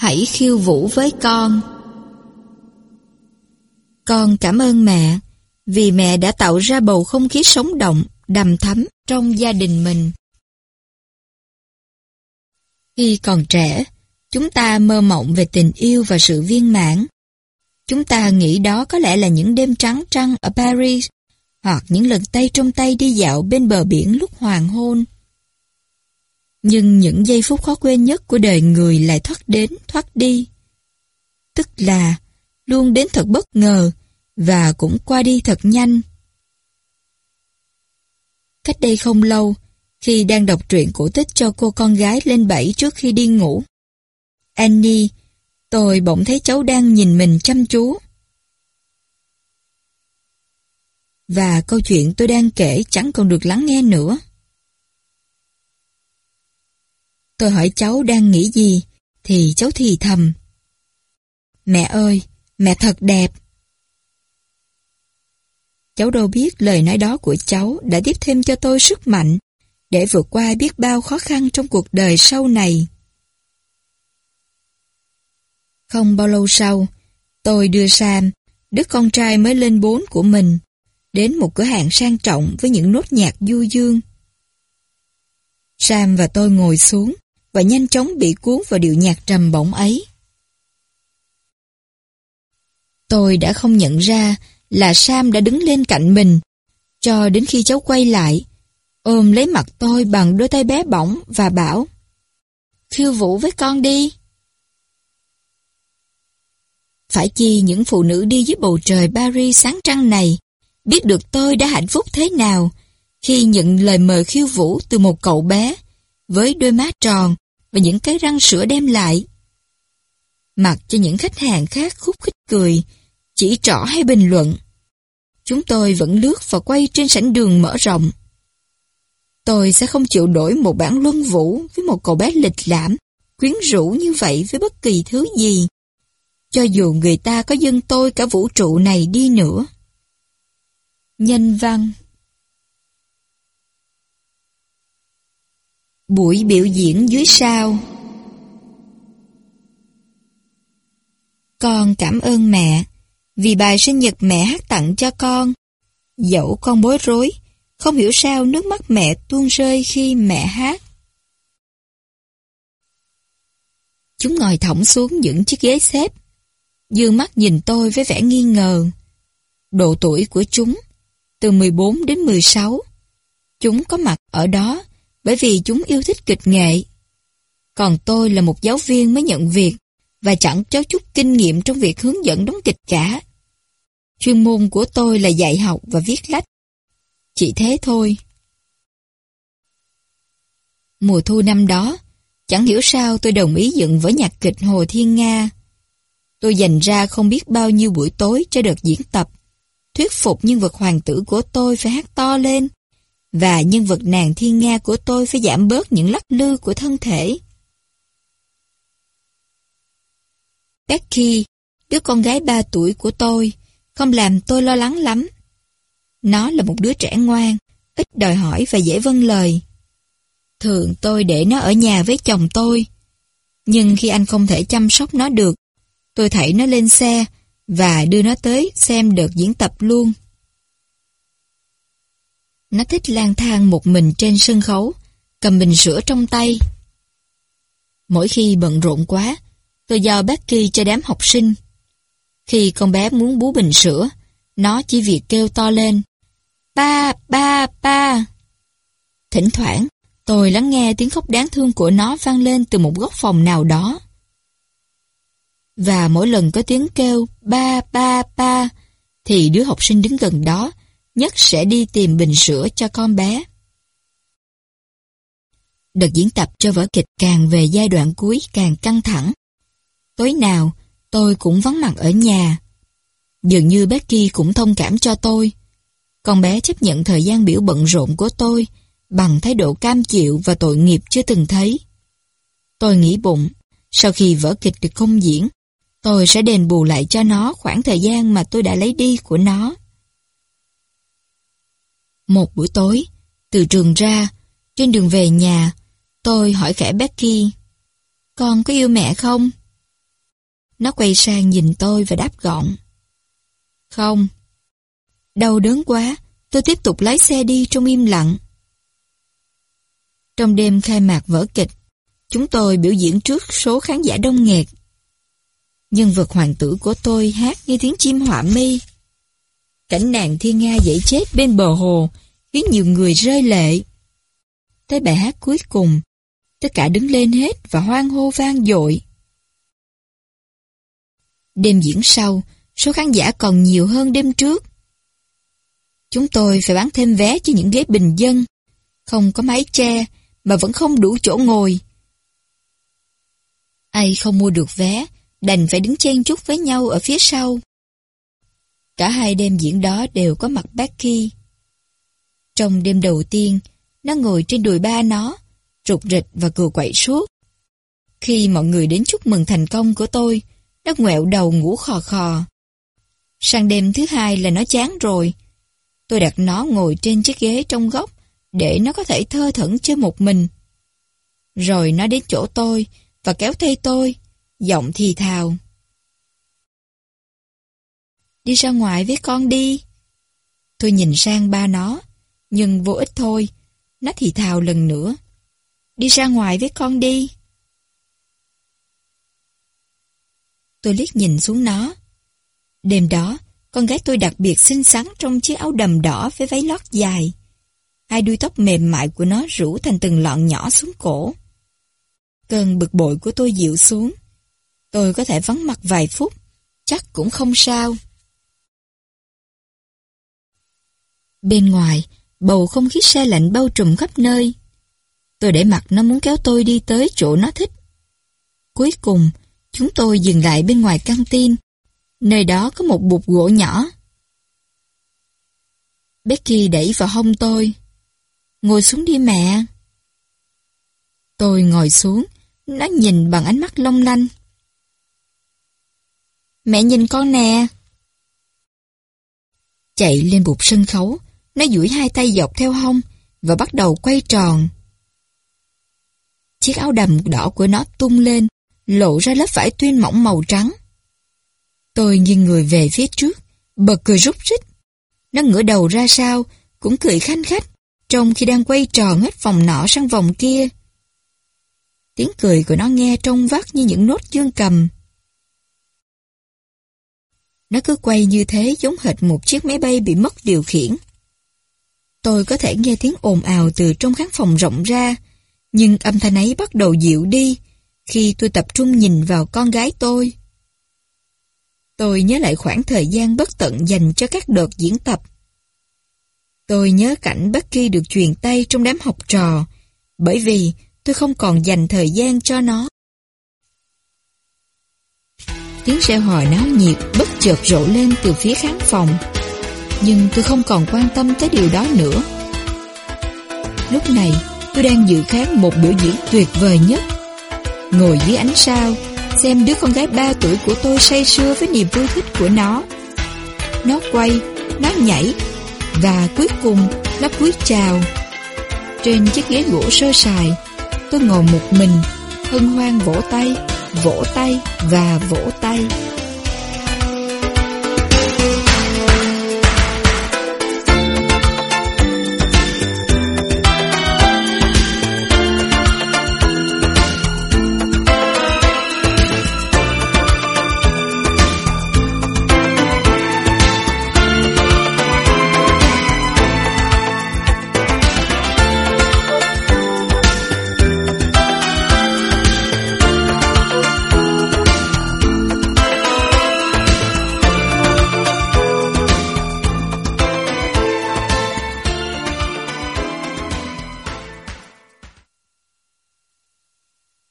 Hãy khiêu vũ với con. Con cảm ơn mẹ, vì mẹ đã tạo ra bầu không khí sống động, đầm thắm trong gia đình mình. Khi còn trẻ, chúng ta mơ mộng về tình yêu và sự viên mãn. Chúng ta nghĩ đó có lẽ là những đêm trắng trăng ở Paris, hoặc những lần tay trong tay đi dạo bên bờ biển lúc hoàng hôn. Nhưng những giây phút khó quên nhất của đời người lại thoát đến, thoát đi. Tức là luôn đến thật bất ngờ và cũng qua đi thật nhanh. Cách đây không lâu, khi đang đọc truyện cổ tích cho cô con gái lên bảy trước khi đi ngủ. Annie, tôi bỗng thấy cháu đang nhìn mình chăm chú. Và câu chuyện tôi đang kể chẳng còn được lắng nghe nữa. Tôi hỏi cháu đang nghĩ gì, thì cháu thì thầm. Mẹ ơi, mẹ thật đẹp. Cháu đâu biết lời nói đó của cháu đã tiếp thêm cho tôi sức mạnh để vượt qua biết bao khó khăn trong cuộc đời sau này. Không bao lâu sau, tôi đưa Sam, đứa con trai mới lên bốn của mình, đến một cửa hàng sang trọng với những nốt nhạc du dương. Sam và tôi ngồi xuống và nhanh chóng bị cuốn vào điệu nhạc trầm bổng ấy. Tôi đã không nhận ra là Sam đã đứng lên cạnh mình, cho đến khi cháu quay lại, ôm lấy mặt tôi bằng đôi tay bé bỏng và bảo Khiêu vũ với con đi. Phải chi những phụ nữ đi dưới bầu trời Paris sáng trăng này biết được tôi đã hạnh phúc thế nào khi nhận lời mời khiêu vũ từ một cậu bé với đôi má tròn và những cái răng sữa đem lại. Mặc cho những khách hàng khác khúc khích cười, chỉ trỏ hay bình luận. Chúng tôi vẫn lướt và quay trên sảnh đường mở rộng. Tôi sẽ không chịu đổi một bản luân vũ với một cậu bé lịch lãm, quyến rũ như vậy với bất kỳ thứ gì. Cho dù người ta có dâng tôi cả vũ trụ này đi nữa. Nhân văn Buổi biểu diễn dưới sao Con cảm ơn mẹ vì bài sinh nhật mẹ hát tặng cho con. Dẫu con bối rối, không hiểu sao nước mắt mẹ tuôn rơi khi mẹ hát. Chúng ngồi thõng xuống những chiếc ghế xếp, dương mắt nhìn tôi với vẻ nghi ngờ. Độ tuổi của chúng, từ 14 đến 16. Chúng có mặt ở đó bởi vì chúng yêu thích kịch nghệ. Còn tôi là một giáo viên mới nhận việc và chẳng cho chút kinh nghiệm trong việc hướng dẫn đóng kịch cả. Chuyên môn của tôi là dạy học và viết lách. Chỉ thế thôi. Mùa thu năm đó, chẳng hiểu sao tôi đồng ý dựng vở nhạc kịch Hồ Thiên Nga. Tôi dành ra không biết bao nhiêu buổi tối cho đợt diễn tập, thuyết phục nhân vật hoàng tử của tôi phải hát to lên, và nhân vật nàng Thiên Nga của tôi phải giảm bớt những lắc lư của thân thể. Becky, đứa con gái ba tuổi của tôi, không làm tôi lo lắng lắm. Nó là một đứa trẻ ngoan, ít đòi hỏi và dễ vâng lời. Thường tôi để nó ở nhà với chồng tôi. Nhưng khi anh không thể chăm sóc nó được, tôi thảy nó lên xe và đưa nó tới xem đợt diễn tập luôn. Nó thích lang thang một mình trên sân khấu, cầm bình sữa trong tay. Mỗi khi bận rộn quá, tôi giao Becky cho đám học sinh. Khi con bé muốn bú bình sữa, nó chỉ việc kêu to lên. Ba, ba, ba. Thỉnh thoảng, tôi lắng nghe tiếng khóc đáng thương của nó vang lên từ một góc phòng nào đó. Và mỗi lần có tiếng kêu ba, ba, ba, thì đứa học sinh đứng gần đó nhất sẽ đi tìm bình sữa cho con bé. Đợt diễn tập cho vở kịch càng về giai đoạn cuối càng căng thẳng. Tối nào, tôi cũng vắng mặt ở nhà. Dường như Becky cũng thông cảm cho tôi. Con bé chấp nhận thời gian biểu bận rộn của tôi bằng thái độ cam chịu và tội nghiệp chưa từng thấy. Tôi nghĩ bụng, sau khi vở kịch được công diễn, tôi sẽ đền bù lại cho nó khoảng thời gian mà tôi đã lấy đi của nó. Một buổi tối, từ trường ra, trên đường về nhà, tôi hỏi khẽ Becky, con có yêu mẹ không? Nó quay sang nhìn tôi và đáp gọn. Không. Đau đớn quá, tôi tiếp tục lái xe đi trong im lặng. Trong đêm khai mạc vở kịch, chúng tôi biểu diễn trước số khán giả đông nghẹt. Nhân vật hoàng tử của tôi hát như tiếng chim họa mi. Cảnh nàng thiên nga dậy chết bên bờ hồ khiến nhiều người rơi lệ. Tới bài hát cuối cùng, tất cả đứng lên hết và hoan hô vang dội. Đêm diễn sau, số khán giả còn nhiều hơn đêm trước. Chúng tôi phải bán thêm vé cho những ghế bình dân, không có mái che mà vẫn không đủ chỗ ngồi. Ai không mua được vé, đành phải đứng chen chúc với nhau ở phía sau. Cả hai đêm diễn đó đều có mặt Becky. Trong đêm đầu tiên, nó ngồi trên đùi ba nó, rụt rịch và cười quậy suốt. Khi mọi người đến chúc mừng thành công của tôi, nó ngoẹo đầu ngủ khò khò. Sang đêm thứ hai là nó chán rồi. Tôi đặt nó ngồi trên chiếc ghế trong góc để nó có thể thơ thẩn chơi một mình. Rồi nó đến chỗ tôi và kéo tay tôi, giọng thì thào. Đi ra ngoài với con đi. Tôi nhìn sang ba nó, nhưng vô ích thôi. Nó thì thào lần nữa. Đi ra ngoài với con đi. Tôi liếc nhìn xuống nó. Đêm đó, con gái tôi đặc biệt xinh xắn trong chiếc áo đầm đỏ với váy lót dài. Hai đuôi tóc mềm mại của nó rủ thành từng lọn nhỏ xuống cổ. Cơn bực bội của tôi dịu xuống. Tôi có thể vắng mặt vài phút, chắc cũng không sao. Bên ngoài, bầu không khí xe lạnh bao trùm khắp nơi. Tôi để mặt nó muốn kéo tôi đi tới chỗ nó thích. Cuối cùng, chúng tôi dừng lại bên ngoài căng tin. Nơi đó có một bụt gỗ nhỏ. Becky đẩy vào hông tôi. Ngồi xuống đi mẹ. Tôi ngồi xuống, nó nhìn bằng ánh mắt long lanh. Mẹ nhìn con nè. Chạy lên bục sân khấu, nó duỗi hai tay dọc theo hông và bắt đầu quay tròn. Chiếc áo đầm đỏ của nó tung lên, lộ ra lớp vải tuyên mỏng màu trắng. Tôi nghiêng người về phía trước, bật cười rút rít. Nó ngửa đầu ra sau, cũng cười khanh khách, trong khi đang quay tròn hết vòng nọ sang vòng kia. Tiếng cười của nó nghe trong vắt như những nốt dương cầm. Nó cứ quay như thế giống hệt một chiếc máy bay bị mất điều khiển. Tôi có thể nghe tiếng ồn ào từ trong khán phòng rộng ra, nhưng âm thanh ấy bắt đầu dịu đi khi tôi tập trung nhìn vào con gái tôi. Tôi nhớ lại khoảng thời gian bất tận dành cho các đợt diễn tập. Tôi nhớ cảnh Becky được truyền tay trong đám học trò, bởi vì tôi không còn dành thời gian cho nó. Tiếng reo hò náo nhiệt bất chợt rộ lên từ phía khán phòng. Nhưng tôi không còn quan tâm tới điều đó nữa. Lúc này, tôi đang dự khán một biểu diễn tuyệt vời nhất. Ngồi dưới ánh sao, xem đứa con gái 3 tuổi của tôi say sưa với niềm vui thích của nó. Nó quay, nó nhảy, và cuối cùng nó cúi chào. Trên chiếc ghế gỗ sơ sài, tôi ngồi một mình, hân hoan vỗ tay, vỗ tay và vỗ tay.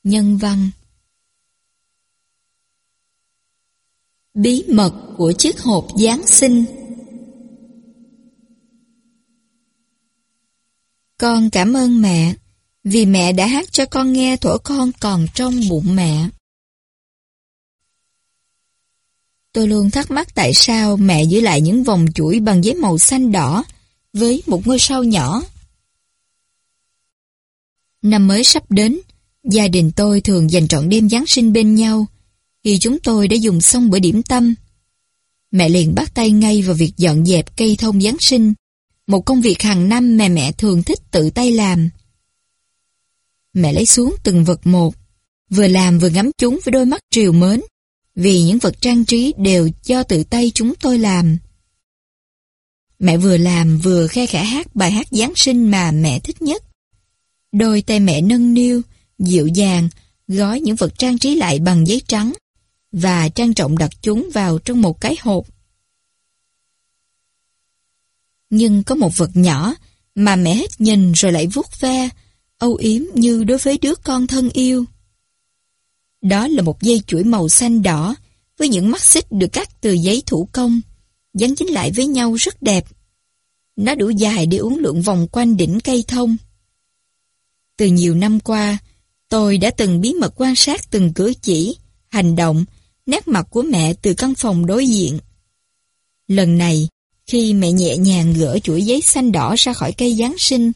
Nhân văn Bí mật của chiếc hộp Giáng sinh Con cảm ơn mẹ vì mẹ đã hát cho con nghe thuở con còn trong bụng mẹ. Tôi luôn thắc mắc tại sao mẹ giữ lại những vòng chuỗi bằng giấy màu xanh đỏ với một ngôi sao nhỏ. Năm mới sắp đến, Gia đình tôi thường dành trọn đêm Giáng sinh bên nhau, khi chúng tôi đã dùng xong bữa điểm tâm. Mẹ liền bắt tay ngay vào việc dọn dẹp cây thông Giáng sinh, một công việc hàng năm mà mẹ thường thích tự tay làm. Mẹ lấy xuống từng vật một, vừa làm vừa ngắm chúng với đôi mắt triều mến, vì những vật trang trí đều do tự tay chúng tôi làm. Mẹ vừa làm vừa khe khẽ hát bài hát Giáng sinh mà mẹ thích nhất. Đôi tay mẹ nâng niu, dịu dàng, gói những vật trang trí lại bằng giấy trắng và trang trọng đặt chúng vào trong một cái hộp. Nhưng có một vật nhỏ mà mẹ hết nhìn rồi lại vuốt ve, âu yếm như đối với đứa con thân yêu. Đó là một dây chuỗi màu xanh đỏ với những mắt xích được cắt từ giấy thủ công, dán chính lại với nhau rất đẹp. Nó đủ dài để uốn lượn vòng quanh đỉnh cây thông. Từ nhiều năm qua, tôi đã từng bí mật quan sát từng cử chỉ, hành động, nét mặt của mẹ từ căn phòng đối diện. Lần này, khi mẹ nhẹ nhàng gỡ chuỗi giấy xanh đỏ ra khỏi cây Giáng sinh,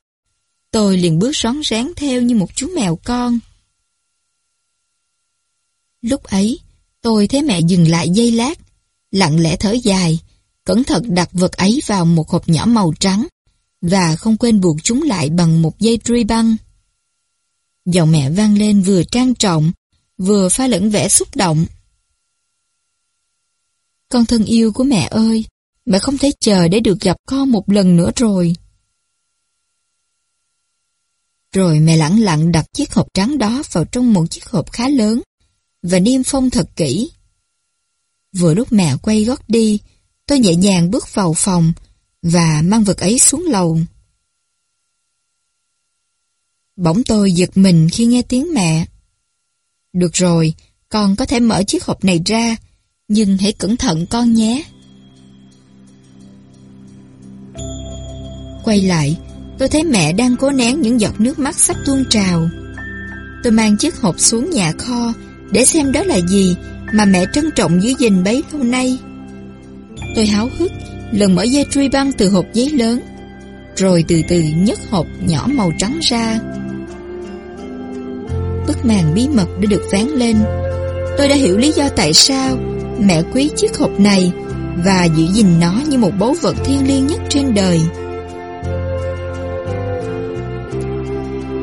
tôi liền bước rón rén theo như một chú mèo con. Lúc ấy, tôi thấy mẹ dừng lại giây lát, lặng lẽ thở dài, cẩn thận đặt vật ấy vào một hộp nhỏ màu trắng và không quên buộc chúng lại bằng một dây truy băng. Giọng mẹ vang lên vừa trang trọng, vừa pha lẫn vẻ xúc động. Con thân yêu của mẹ ơi, mẹ không thể chờ để được gặp con một lần nữa rồi. Rồi mẹ lặng lặng đặt chiếc hộp trắng đó vào trong một chiếc hộp khá lớn và niêm phong thật kỹ. Vừa lúc mẹ quay gót đi, tôi nhẹ nhàng bước vào phòng và mang vật ấy xuống lầu. Bỗng tôi giật mình khi nghe tiếng mẹ. Được rồi, con có thể mở chiếc hộp này ra, nhưng hãy cẩn thận con nhé. Quay lại, tôi thấy mẹ đang cố nén những giọt nước mắt sắp tuôn trào. Tôi mang chiếc hộp xuống nhà kho để xem đó là gì mà mẹ trân trọng giữ gìn bấy lâu nay. Tôi háo hức lần mở dây truy băng từ hộp giấy lớn, rồi từ từ nhấc hộp nhỏ màu trắng ra. Bức màn bí mật đã được ván lên. Tôi đã hiểu lý do tại sao mẹ quý chiếc hộp này và giữ gìn nó như một báu vật thiêng liêng nhất trên đời.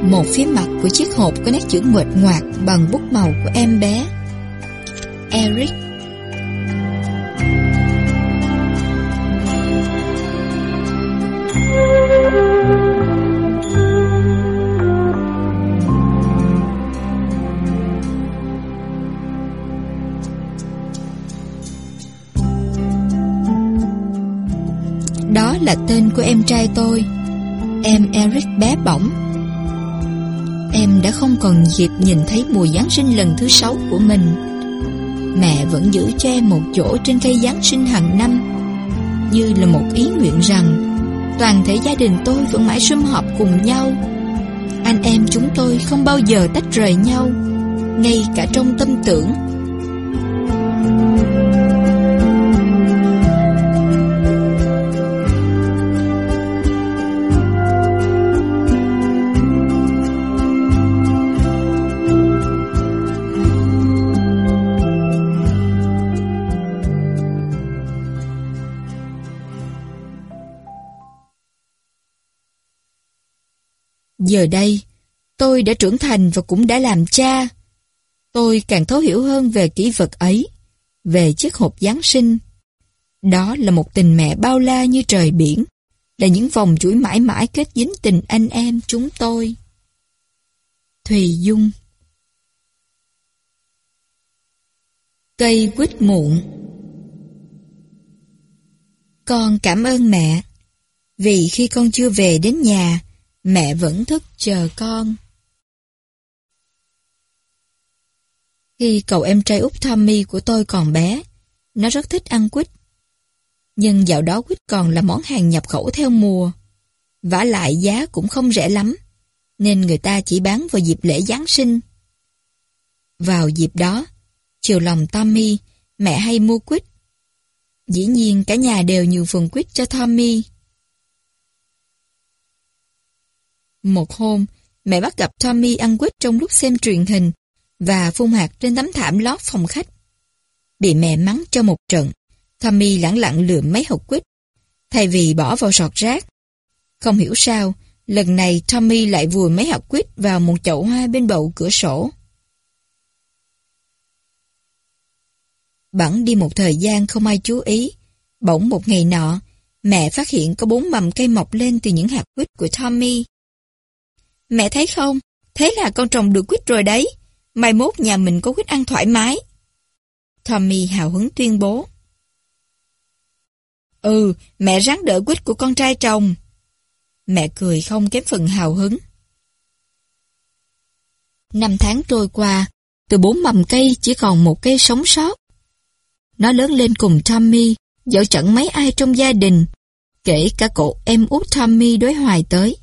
Một phía mặt của chiếc hộp có nét chữ nguệch ngoạc bằng bút màu của em bé. Eric là tên của em trai tôi. Em Eric bé bỏng. Em đã không còn dịp nhìn thấy mùa Giáng sinh lần thứ sáu của mình. Mẹ vẫn giữ cho em một chỗ trên cây Giáng sinh hàng năm, Như là một ý nguyện rằng Toàn thể gia đình tôi vẫn mãi sum họp cùng nhau. Anh em chúng tôi không bao giờ tách rời nhau, Ngay cả trong tâm tưởng Giờ đây, tôi đã trưởng thành và cũng đã làm cha. Tôi càng thấu hiểu hơn về kỹ vật ấy, về chiếc hộp Giáng sinh. Đó là một tình mẹ bao la như trời biển, là những vòng chuỗi mãi mãi kết dính tình anh em chúng tôi. Thùy Dung Cây quýt muộn Con cảm ơn mẹ, vì khi con chưa về đến nhà, Mẹ vẫn thức chờ con. Khi cậu em trai út Tommy của tôi còn bé, nó rất thích ăn quýt. Nhưng dạo đó quýt còn là món hàng nhập khẩu theo mùa. vả lại giá cũng không rẻ lắm, nên người ta chỉ bán vào dịp lễ Giáng sinh. Vào dịp đó, chiều lòng Tommy, mẹ hay mua quýt. Dĩ nhiên cả nhà đều nhường phần quýt cho Tommy. Một hôm, mẹ bắt gặp Tommy ăn quýt trong lúc xem truyền hình và phun hạt trên tấm thảm lót phòng khách. Bị mẹ mắng cho một trận, Tommy lẳng lặng lượm mấy hộp quýt, thay vì bỏ vào sọt rác. Không hiểu sao, lần này Tommy lại vùi mấy hạt quýt vào một chậu hoa bên bậu cửa sổ. Bẵng đi một thời gian không ai chú ý. Bỗng một ngày nọ, mẹ phát hiện có bốn mầm cây mọc lên từ những hạt quýt của Tommy. Mẹ thấy không? Thế là con trồng được quýt rồi đấy. Mai mốt nhà mình có quýt ăn thoải mái. Tommy hào hứng tuyên bố. Ừ, mẹ ráng đỡ quýt của con trai trồng. Mẹ cười không kém phần hào hứng. Năm tháng trôi qua, từ bốn mầm cây chỉ còn một cây sống sót. Nó lớn lên cùng Tommy, dẫu chẳng mấy ai trong gia đình, kể cả cậu em út Tommy đối hoài tới.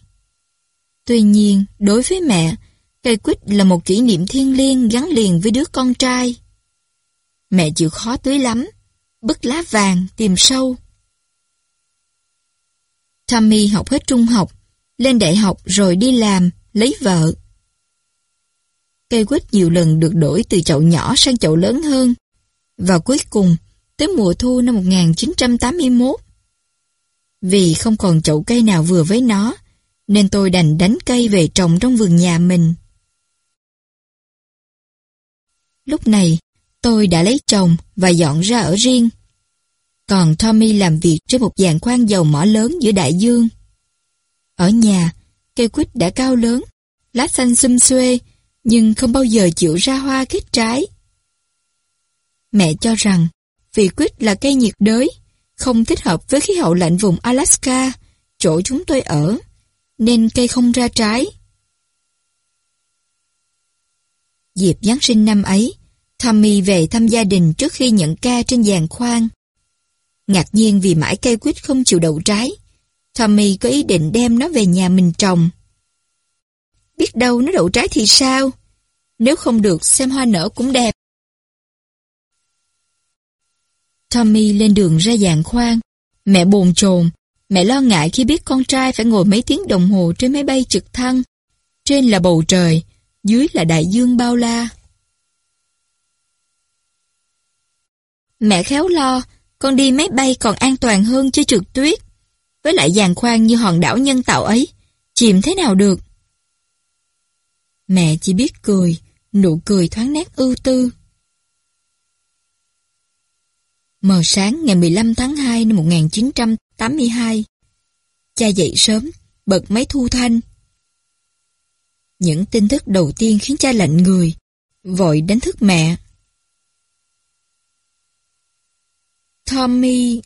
Tuy nhiên, đối với mẹ, cây quýt là một kỷ niệm thiêng liêng gắn liền với đứa con trai. Mẹ chịu khó tưới lắm, bứt lá vàng, tìm sâu. Tommy học hết trung học, lên đại học rồi đi làm, lấy vợ. Cây quýt nhiều lần được đổi từ chậu nhỏ sang chậu lớn hơn. Và cuối cùng, tới mùa thu năm 1981, vì không còn chậu cây nào vừa với nó, nên tôi đành đánh cây về trồng trong vườn nhà mình. Lúc này, tôi đã lấy chồng và dọn ra ở riêng. Còn Tommy làm việc trên một dàn khoan dầu mỏ lớn giữa đại dương. Ở nhà, cây quýt đã cao lớn, lá xanh xum xuê, nhưng không bao giờ chịu ra hoa kết trái. Mẹ cho rằng, vì quýt là cây nhiệt đới, không thích hợp với khí hậu lạnh vùng Alaska, chỗ chúng tôi ở, nên cây không ra trái. Dịp Giáng sinh năm ấy, Tommy về thăm gia đình trước khi nhận ca trên giàn khoan. Ngạc nhiên vì mãi cây quýt không chịu đậu trái, Tommy có ý định đem nó về nhà mình trồng. Biết đâu nó đậu trái thì sao? Nếu không được xem hoa nở cũng đẹp. Tommy lên đường ra dạng khoan. Mẹ bồn chồn, mẹ lo ngại khi biết con trai phải ngồi mấy tiếng đồng hồ trên máy bay trực thăng. Trên là bầu trời, dưới là đại dương bao la. Mẹ khéo lo, con đi máy bay còn an toàn hơn chứ trượt tuyết. Với lại giàn khoan như hòn đảo nhân tạo ấy, chìm thế nào được? Mẹ chỉ biết cười, nụ cười thoáng nét ưu tư. Mờ sáng ngày 15 tháng 2 năm 1982. Cha dậy sớm, bật máy thu thanh. Những tin tức đầu tiên khiến cha lạnh người, vội đánh thức mẹ. Tommy...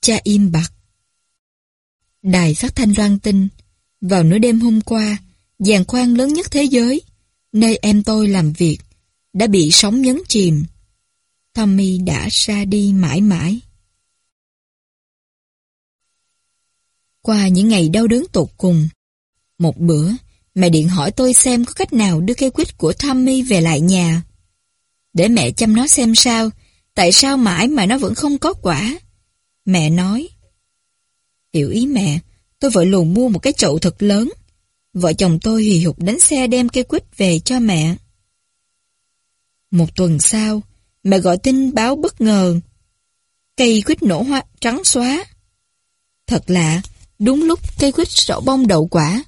Cha im bặt. Đài phát thanh loan tin, vào nửa đêm hôm qua, giàn khoan lớn nhất thế giới, nơi em tôi làm việc, đã bị sóng nhấn chìm. Tommy đã ra đi mãi mãi. Qua những ngày đau đớn tột cùng, một bữa, mẹ điện hỏi tôi xem có cách nào đưa cây quýt của Tommy về lại nhà. Để mẹ chăm nó xem sao, tại sao mãi mà nó vẫn không có quả. Mẹ nói, hiểu ý mẹ, tôi vội lùn mua một cái chậu thật lớn. Vợ chồng tôi hì hục đánh xe đem cây quýt về cho mẹ. Một tuần sau, Mẹ gọi tin báo bất ngờ. Cây quýt nổ hoa trắng xóa. Thật lạ, đúng lúc cây quýt sổ bông đậu quả.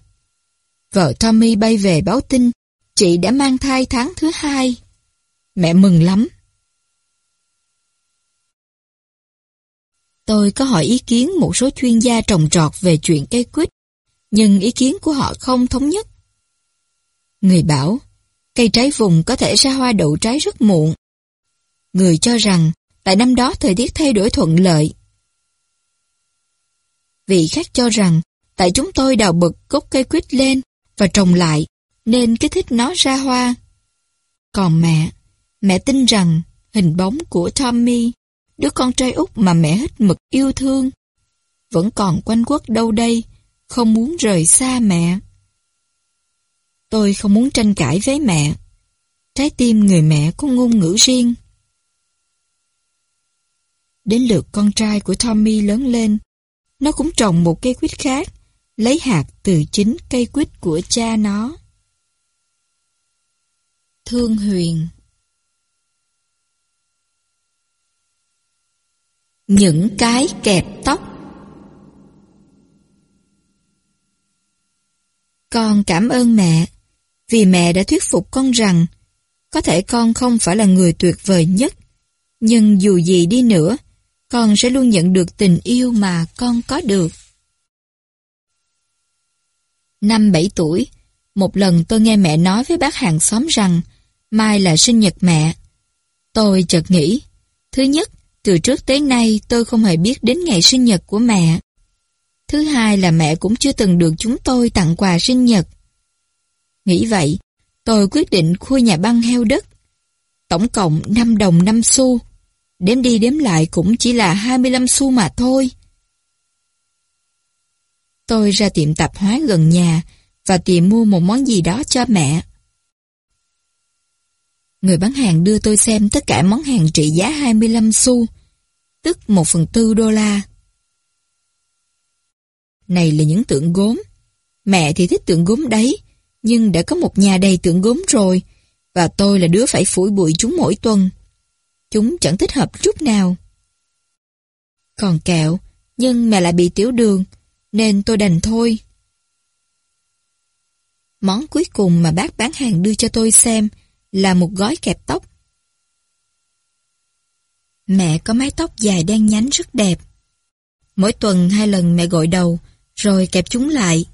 Vợ Tommy bay về báo tin, chị đã mang thai tháng thứ hai. Mẹ mừng lắm. Tôi có hỏi ý kiến một số chuyên gia trồng trọt về chuyện cây quýt, nhưng ý kiến của họ không thống nhất. Người bảo, cây trái vùng có thể ra hoa đậu trái rất muộn, Người cho rằng tại năm đó thời tiết thay đổi thuận lợi. Vị khác cho rằng tại chúng tôi đào bực gốc cây quýt lên và trồng lại nên kích thích nó ra hoa. Còn mẹ, mẹ tin rằng hình bóng của Tommy, đứa con trai út mà mẹ hết mực yêu thương, vẫn còn quanh quất đâu đây, không muốn rời xa mẹ. Tôi không muốn tranh cãi với mẹ. Trái tim người mẹ có ngôn ngữ riêng. Đến lượt con trai của Tommy lớn lên, nó cũng trồng một cây quýt khác, lấy hạt từ chính cây quýt của cha nó. Thương Huyền Những cái kẹp tóc Con cảm ơn mẹ, vì mẹ đã thuyết phục con rằng có thể con không phải là người tuyệt vời nhất, nhưng dù gì đi nữa, con sẽ luôn nhận được tình yêu mà con có được. Năm 7 tuổi, một lần tôi nghe mẹ nói với bác hàng xóm rằng mai là sinh nhật mẹ. Tôi chợt nghĩ, thứ nhất, từ trước tới nay tôi không hề biết đến ngày sinh nhật của mẹ. Thứ hai là mẹ cũng chưa từng được chúng tôi tặng quà sinh nhật. Nghĩ vậy, tôi quyết định khui nhà băng heo đất. Tổng cộng 5 đồng 5 xu. Đếm đi đếm lại cũng chỉ là 25 xu mà thôi. Tôi ra tiệm tạp hóa gần nhà và tìm mua một món gì đó cho mẹ. Người bán hàng đưa tôi xem tất cả món hàng trị giá 25 xu, tức 1 phần tư đô la. Này là những tượng gốm. Mẹ thì thích tượng gốm đấy, nhưng đã có một nhà đầy tượng gốm rồi, và tôi là đứa phải phủi bụi chúng mỗi tuần. Chúng chẳng thích hợp chút nào. Còn kẹo, nhưng mẹ lại bị tiểu đường, nên tôi đành thôi. Món cuối cùng mà bác bán hàng đưa cho tôi xem là một gói kẹp tóc. Mẹ có mái tóc dài đen nhánh rất đẹp. Mỗi tuần hai lần mẹ gội đầu, rồi kẹp chúng lại.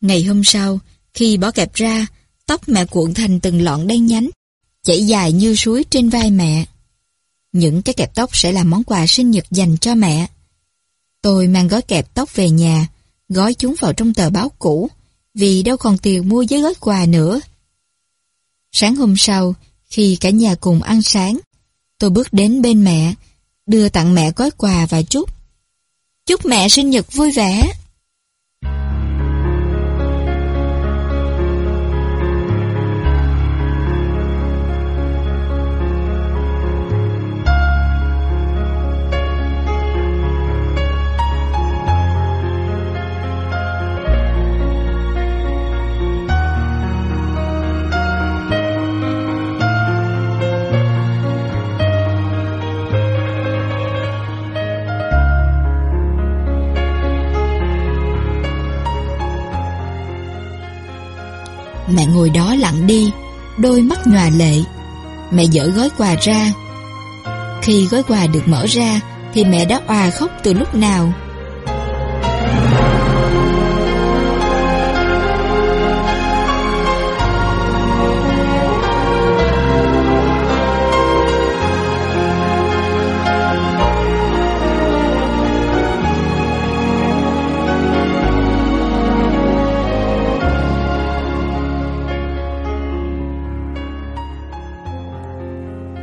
Ngày hôm sau, khi bỏ kẹp ra, tóc mẹ cuộn thành từng lọn đen nhánh, chảy dài như suối trên vai mẹ. Những cái kẹp tóc sẽ là món quà sinh nhật dành cho mẹ. Tôi mang gói kẹp tóc về nhà, gói chúng vào trong tờ báo cũ, vì đâu còn tiền mua giấy gói quà nữa. Sáng hôm sau, khi cả nhà cùng ăn sáng, tôi bước đến bên mẹ, đưa tặng mẹ gói quà và chúc. Chúc mẹ sinh nhật vui vẻ. Đôi mắt nhòa lệ. Mẹ dỡ gói quà ra. Khi gói quà được mở ra, thì mẹ đã òa khóc từ lúc nào.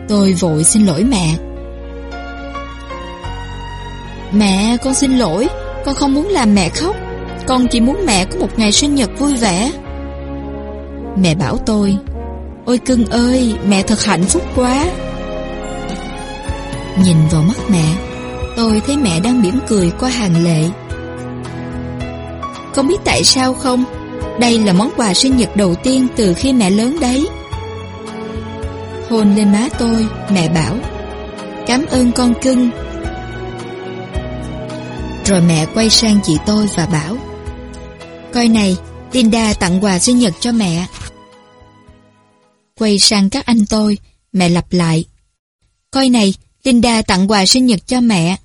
Tôi vội xin lỗi mẹ. Mẹ, con xin lỗi. Con không muốn làm mẹ khóc. Con chỉ muốn mẹ có một ngày sinh nhật vui vẻ. Mẹ bảo tôi, Ôi cưng ơi, Mẹ thật hạnh phúc quá. Nhìn vào mắt mẹ, Tôi thấy mẹ đang mỉm cười qua hàng lệ. Không biết tại sao không? Đây là món quà sinh nhật đầu tiên Từ khi mẹ lớn đấy. Hôn lên má tôi, mẹ bảo. Cảm ơn con cưng Rồi mẹ quay sang chị tôi và bảo Coi này, Linda tặng quà sinh nhật cho mẹ. Quay sang các anh tôi, mẹ lặp lại Coi này, Linda tặng quà sinh nhật cho mẹ.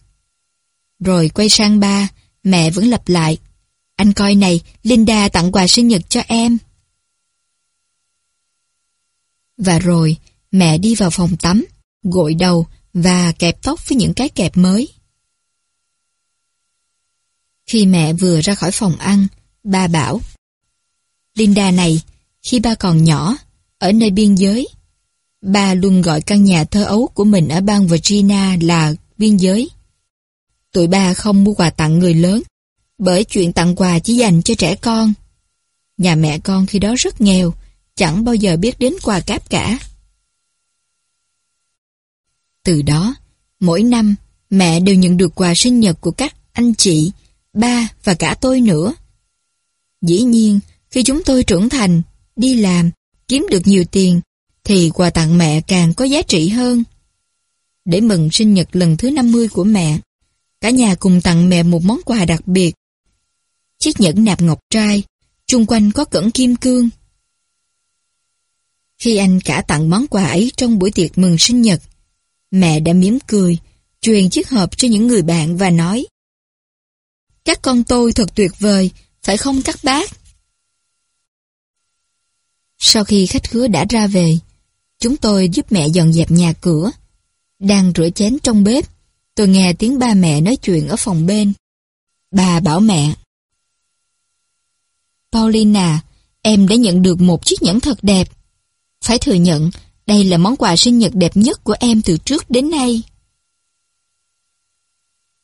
Rồi quay sang ba, mẹ vẫn lặp lại Anh coi này, Linda tặng quà sinh nhật cho em. Và rồi, Mẹ đi vào phòng tắm, gội đầu và kẹp tóc với những cái kẹp mới. Khi mẹ vừa ra khỏi phòng ăn, ba bảo Linda này, khi ba còn nhỏ, ở nơi biên giới, ba luôn gọi căn nhà thơ ấu của mình ở bang Virginia là biên giới. Tụi ba không mua quà tặng người lớn, bởi chuyện tặng quà chỉ dành cho trẻ con. Nhà mẹ con khi đó rất nghèo, chẳng bao giờ biết đến quà cáp cả. Từ đó, mỗi năm, mẹ đều nhận được quà sinh nhật của các anh chị, ba và cả tôi nữa. Dĩ nhiên, khi chúng tôi trưởng thành, đi làm, kiếm được nhiều tiền, thì quà tặng mẹ càng có giá trị hơn. để mừng sinh nhật lần thứ 50 của mẹ. Cả nhà cùng tặng mẹ một món quà đặc biệt. Chiếc nhẫn nạp ngọc trai, chung quanh có cẩn kim cương. Khi anh cả tặng món quà ấy trong buổi tiệc mừng sinh nhật, mẹ đã mỉm cười, truyền chiếc hộp cho những người bạn và nói Các con tôi thật tuyệt vời, phải không các bác? Sau khi khách khứa đã ra về, chúng tôi giúp mẹ dọn dẹp nhà cửa. Đang rửa chén trong bếp, tôi nghe tiếng ba mẹ nói chuyện ở phòng bên. Bà bảo mẹ Paulina, em đã nhận được một chiếc nhẫn thật đẹp. Phải thừa nhận, đây là món quà sinh nhật đẹp nhất của em từ trước đến nay.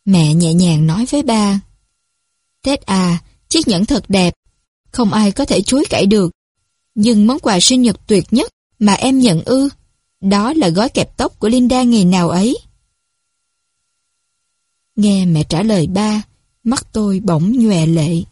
Mẹ nhẹ nhàng nói với ba. Tết à, chiếc nhẫn thật đẹp, không ai có thể chối cãi được. Nhưng món quà sinh nhật tuyệt nhất mà em nhận ư, đó là gói kẹp tóc của Linda ngày nào ấy. Nghe mẹ trả lời ba, mắt tôi bỗng nhòe lệ.